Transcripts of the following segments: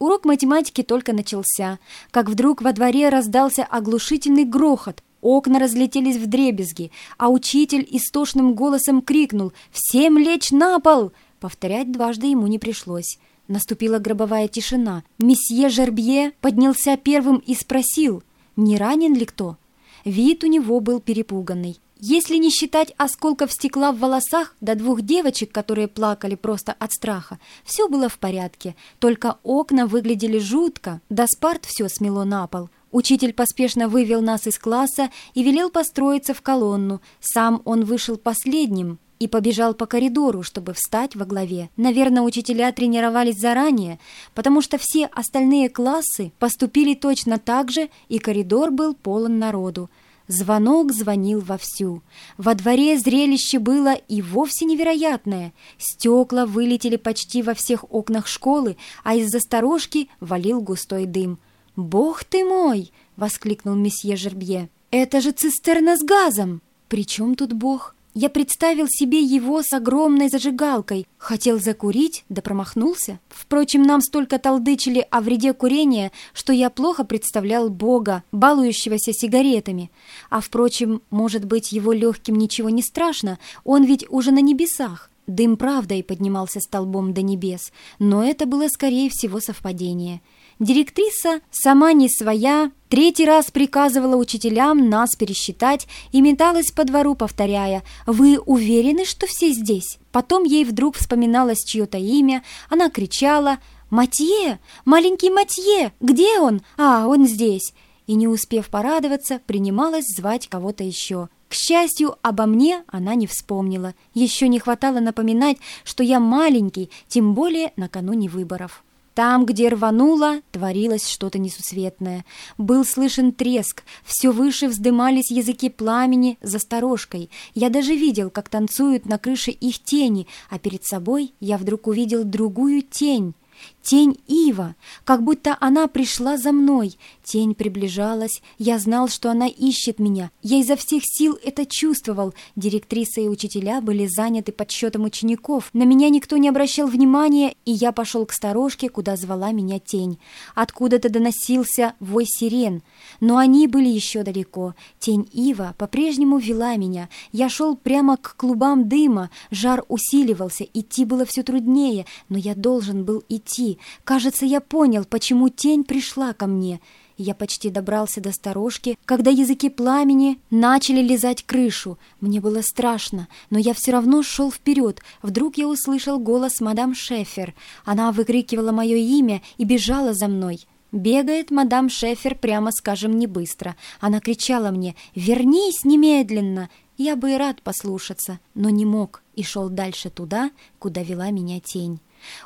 Урок математики только начался, как вдруг во дворе раздался оглушительный грохот. Окна разлетелись в дребезги, а учитель истошным голосом крикнул «Всем лечь на пол!» Повторять дважды ему не пришлось. Наступила гробовая тишина. Месье Жербье поднялся первым и спросил, не ранен ли кто. Вид у него был перепуганный. Если не считать осколков стекла в волосах до двух девочек, которые плакали просто от страха, все было в порядке, только окна выглядели жутко, да спарт все смело на пол. Учитель поспешно вывел нас из класса и велел построиться в колонну. Сам он вышел последним и побежал по коридору, чтобы встать во главе. Наверное, учителя тренировались заранее, потому что все остальные классы поступили точно так же, и коридор был полон народу. Звонок звонил вовсю. Во дворе зрелище было и вовсе невероятное. Стекла вылетели почти во всех окнах школы, а из-за сторожки валил густой дым. «Бог ты мой!» — воскликнул месье Жербье. «Это же цистерна с газом!» «При чем тут Бог?» Я представил себе его с огромной зажигалкой. Хотел закурить, да промахнулся. Впрочем, нам столько толдычили о вреде курения, что я плохо представлял Бога, балующегося сигаретами. А, впрочем, может быть, его легким ничего не страшно, он ведь уже на небесах. Дым правдой поднимался столбом до небес, но это было, скорее всего, совпадение. Директриса, сама не своя, третий раз приказывала учителям нас пересчитать и металась по двору, повторяя «Вы уверены, что все здесь?» Потом ей вдруг вспоминалось чье-то имя, она кричала «Матье! Маленький Матье! Где он? А, он здесь!» И, не успев порадоваться, принималась звать кого-то еще. К счастью, обо мне она не вспомнила. Еще не хватало напоминать, что я маленький, тем более накануне выборов. Там, где рвануло, творилось что-то несусветное. Был слышен треск, все выше вздымались языки пламени за сторожкой. Я даже видел, как танцуют на крыше их тени, а перед собой я вдруг увидел другую тень. Тень Ива, как будто она пришла за мной. Тень приближалась, я знал, что она ищет меня. Я изо всех сил это чувствовал. Директриса и учителя были заняты подсчетом учеников. На меня никто не обращал внимания, и я пошел к сторожке, куда звала меня тень. Откуда-то доносился вой сирен. Но они были еще далеко. Тень Ива по-прежнему вела меня. Я шел прямо к клубам дыма. Жар усиливался, идти было все труднее, но я должен был идти. Кажется, я понял, почему тень пришла ко мне. Я почти добрался до сторожки, когда языки пламени начали лизать крышу. Мне было страшно, но я все равно шел вперед. Вдруг я услышал голос мадам Шефер. Она выкрикивала мое имя и бежала за мной. Бегает мадам Шефер, прямо скажем, не быстро. Она кричала мне «Вернись немедленно!» Я бы и рад послушаться, но не мог и шел дальше туда, куда вела меня тень.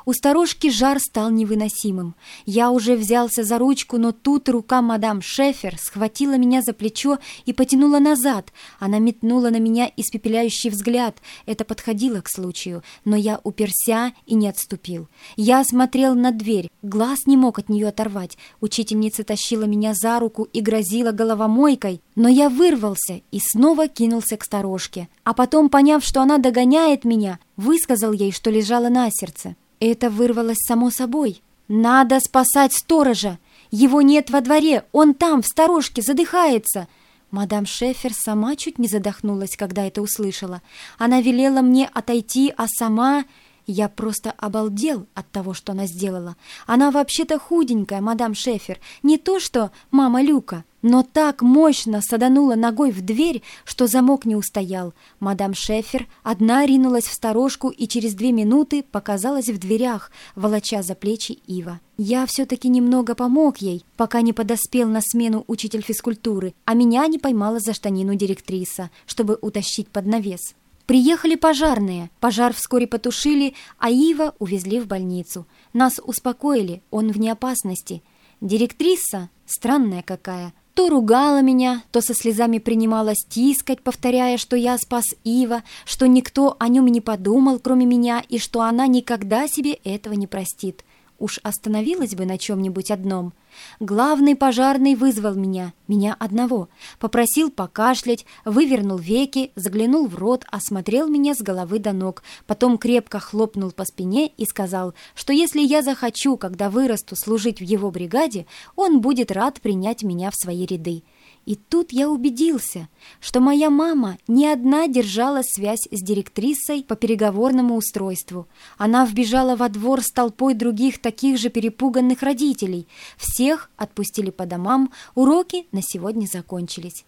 У старушки жар стал невыносимым. Я уже взялся за ручку, но тут рука мадам Шефер схватила меня за плечо и потянула назад. Она метнула на меня испепеляющий взгляд. Это подходило к случаю, но я уперся и не отступил. Я смотрел на дверь, глаз не мог от нее оторвать. Учительница тащила меня за руку и грозила головомойкой, но я вырвался и снова кинулся к сторожке. А потом, поняв, что она догоняет меня, высказал ей, что лежало на сердце. Это вырвалось само собой. «Надо спасать сторожа! Его нет во дворе, он там, в сторожке, задыхается!» Мадам Шефер сама чуть не задохнулась, когда это услышала. Она велела мне отойти, а сама... Я просто обалдел от того, что она сделала. Она вообще-то худенькая, мадам Шефер, не то что мама Люка но так мощно саданула ногой в дверь, что замок не устоял. Мадам Шефер одна ринулась в сторожку и через две минуты показалась в дверях, волоча за плечи Ива. Я все-таки немного помог ей, пока не подоспел на смену учитель физкультуры, а меня не поймала за штанину директриса, чтобы утащить под навес. Приехали пожарные. Пожар вскоре потушили, а Ива увезли в больницу. Нас успокоили, он вне опасности. Директриса, странная какая, то ругала меня, то со слезами принималась тискать, повторяя, что я спас Ива, что никто о нем не подумал, кроме меня, и что она никогда себе этого не простит. Уж остановилась бы на чем-нибудь одном. Главный пожарный вызвал меня, меня одного, попросил покашлять, вывернул веки, заглянул в рот, осмотрел меня с головы до ног, потом крепко хлопнул по спине и сказал, что если я захочу, когда вырасту, служить в его бригаде, он будет рад принять меня в свои ряды. И тут я убедился, что моя мама не одна держала связь с директрисой по переговорному устройству. Она вбежала во двор с толпой других таких же перепуганных родителей. Всех отпустили по домам, уроки на сегодня закончились.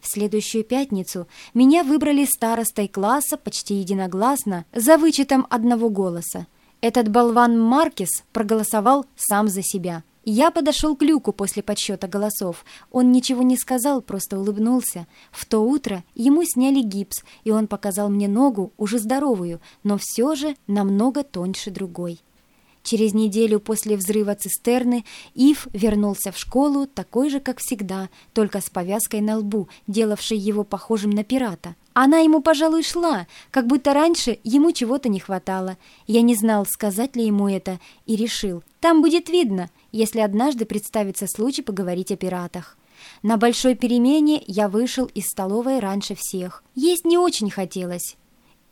В следующую пятницу меня выбрали старостой класса почти единогласно за вычетом одного голоса. Этот болван Маркес проголосовал сам за себя. Я подошел к Люку после подсчета голосов. Он ничего не сказал, просто улыбнулся. В то утро ему сняли гипс, и он показал мне ногу, уже здоровую, но все же намного тоньше другой. Через неделю после взрыва цистерны Ив вернулся в школу такой же, как всегда, только с повязкой на лбу, делавшей его похожим на пирата. Она ему, пожалуй, шла, как будто раньше ему чего-то не хватало. Я не знал, сказать ли ему это, и решил. Там будет видно, если однажды представится случай поговорить о пиратах. На большой перемене я вышел из столовой раньше всех. Есть не очень хотелось.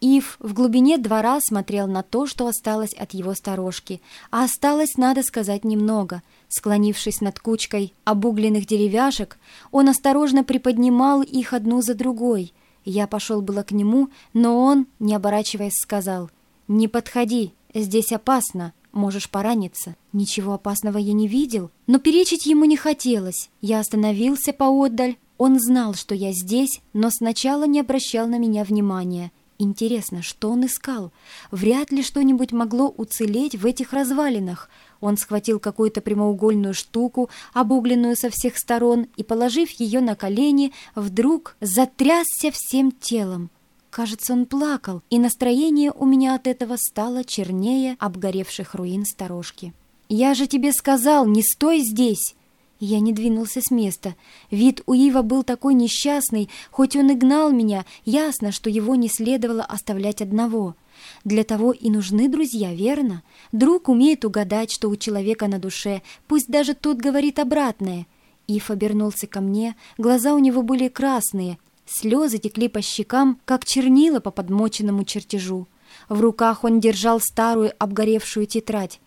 Ив в глубине двора смотрел на то, что осталось от его сторожки, а осталось, надо сказать, немного. Склонившись над кучкой обугленных деревяшек, он осторожно приподнимал их одну за другой — я пошел было к нему, но он, не оборачиваясь, сказал, «Не подходи, здесь опасно, можешь пораниться». Ничего опасного я не видел, но перечить ему не хотелось. Я остановился поотдаль. Он знал, что я здесь, но сначала не обращал на меня внимания. Интересно, что он искал? Вряд ли что-нибудь могло уцелеть в этих развалинах — он схватил какую-то прямоугольную штуку, обугленную со всех сторон, и, положив ее на колени, вдруг затрясся всем телом. Кажется, он плакал, и настроение у меня от этого стало чернее обгоревших руин сторожки. «Я же тебе сказал, не стой здесь!» Я не двинулся с места. Вид у Ива был такой несчастный, хоть он и гнал меня, ясно, что его не следовало оставлять одного — для того и нужны друзья, верно? Друг умеет угадать, что у человека на душе, пусть даже тот говорит обратное. Ив обернулся ко мне, глаза у него были красные, слезы текли по щекам, как чернила по подмоченному чертежу. В руках он держал старую обгоревшую тетрадь.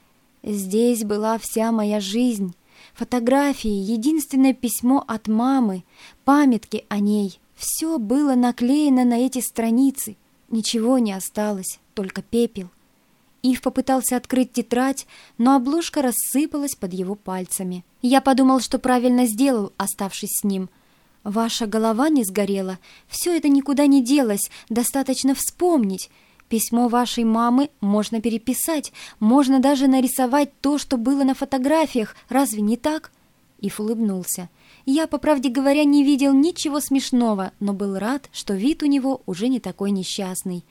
Здесь была вся моя жизнь. Фотографии, единственное письмо от мамы, памятки о ней. Все было наклеено на эти страницы. Ничего не осталось, только пепел. Ив попытался открыть тетрадь, но обложка рассыпалась под его пальцами. Я подумал, что правильно сделал, оставшись с ним. «Ваша голова не сгорела. Все это никуда не делось. Достаточно вспомнить. Письмо вашей мамы можно переписать. Можно даже нарисовать то, что было на фотографиях. Разве не так?» Ив улыбнулся. Я, по правде говоря, не видел ничего смешного, но был рад, что вид у него уже не такой несчастный.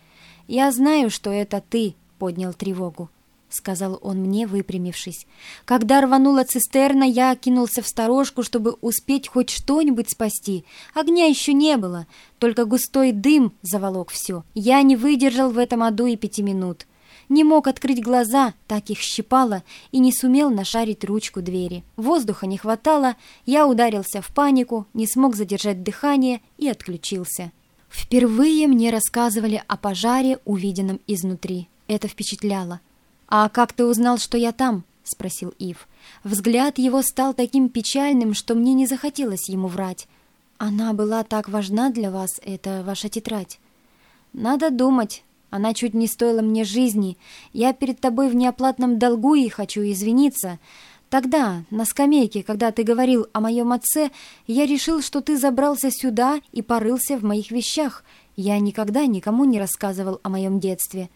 «Я знаю, что это ты», — поднял тревогу. — сказал он мне, выпрямившись. Когда рванула цистерна, я кинулся в сторожку, чтобы успеть хоть что-нибудь спасти. Огня еще не было, только густой дым заволок все. Я не выдержал в этом аду и пяти минут не мог открыть глаза, так их щипало, и не сумел нашарить ручку двери. Воздуха не хватало, я ударился в панику, не смог задержать дыхание и отключился. Впервые мне рассказывали о пожаре, увиденном изнутри. Это впечатляло. «А как ты узнал, что я там?» — спросил Ив. Взгляд его стал таким печальным, что мне не захотелось ему врать. «Она была так важна для вас, это ваша тетрадь». «Надо думать», она чуть не стоила мне жизни. Я перед тобой в неоплатном долгу и хочу извиниться. Тогда, на скамейке, когда ты говорил о моем отце, я решил, что ты забрался сюда и порылся в моих вещах. Я никогда никому не рассказывал о моем детстве.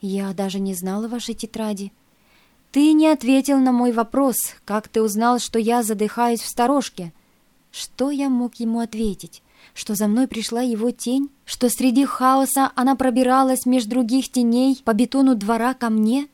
Я даже не знала вашей тетради. Ты не ответил на мой вопрос, как ты узнал, что я задыхаюсь в сторожке. Что я мог ему ответить? что за мной пришла его тень, что среди хаоса она пробиралась между других теней по бетону двора ко мне,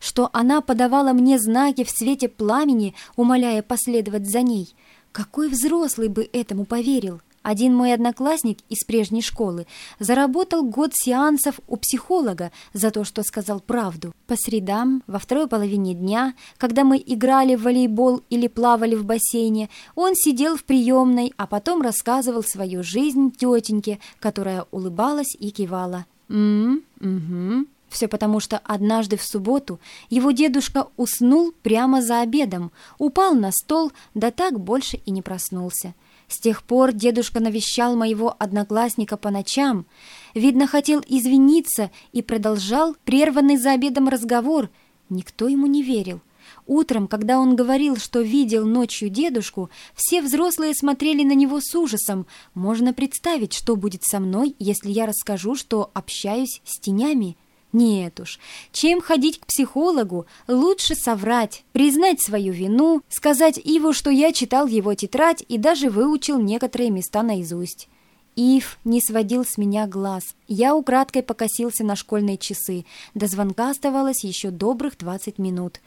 что она подавала мне знаки в свете пламени, умоляя последовать за ней. Какой взрослый бы этому поверил? Один мой одноклассник из прежней школы заработал год сеансов у психолога за то, что сказал правду. По средам, во второй половине дня, когда мы играли в волейбол или плавали в бассейне, он сидел в приемной, а потом рассказывал свою жизнь тетеньке, которая улыбалась и кивала. «М-м, угу». Все потому, что однажды в субботу его дедушка уснул прямо за обедом, упал на стол, да так больше и не проснулся. С тех пор дедушка навещал моего одноклассника по ночам. Видно, хотел извиниться и продолжал прерванный за обедом разговор. Никто ему не верил. Утром, когда он говорил, что видел ночью дедушку, все взрослые смотрели на него с ужасом. Можно представить, что будет со мной, если я расскажу, что общаюсь с тенями. Нет уж, чем ходить к психологу, лучше соврать, признать свою вину, сказать Иву, что я читал его тетрадь и даже выучил некоторые места наизусть. Ив не сводил с меня глаз. Я украдкой покосился на школьные часы. До звонка оставалось еще добрых двадцать минут.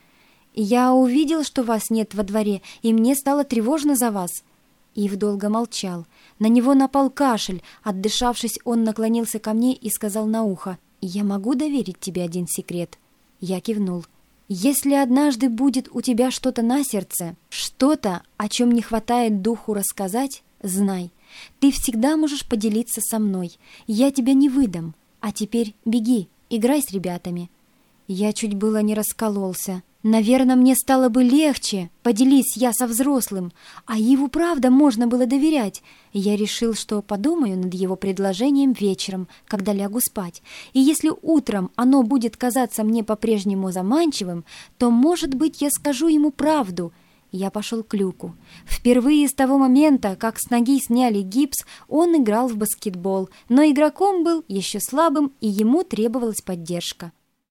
«Я увидел, что вас нет во дворе, и мне стало тревожно за вас». Ив долго молчал. На него напал кашель. Отдышавшись, он наклонился ко мне и сказал на ухо — «Я могу доверить тебе один секрет?» Я кивнул. «Если однажды будет у тебя что-то на сердце, что-то, о чем не хватает духу рассказать, знай, ты всегда можешь поделиться со мной. Я тебя не выдам. А теперь беги, играй с ребятами». Я чуть было не раскололся. Наверное, мне стало бы легче, поделись я со взрослым, а Иву правда можно было доверять. Я решил, что подумаю над его предложением вечером, когда лягу спать. И если утром оно будет казаться мне по-прежнему заманчивым, то, может быть, я скажу ему правду. Я пошел к люку. Впервые с того момента, как с ноги сняли гипс, он играл в баскетбол, но игроком был еще слабым, и ему требовалась поддержка.